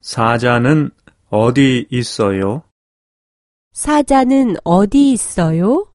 사자는 어디 있어요? 사자는 어디 있어요?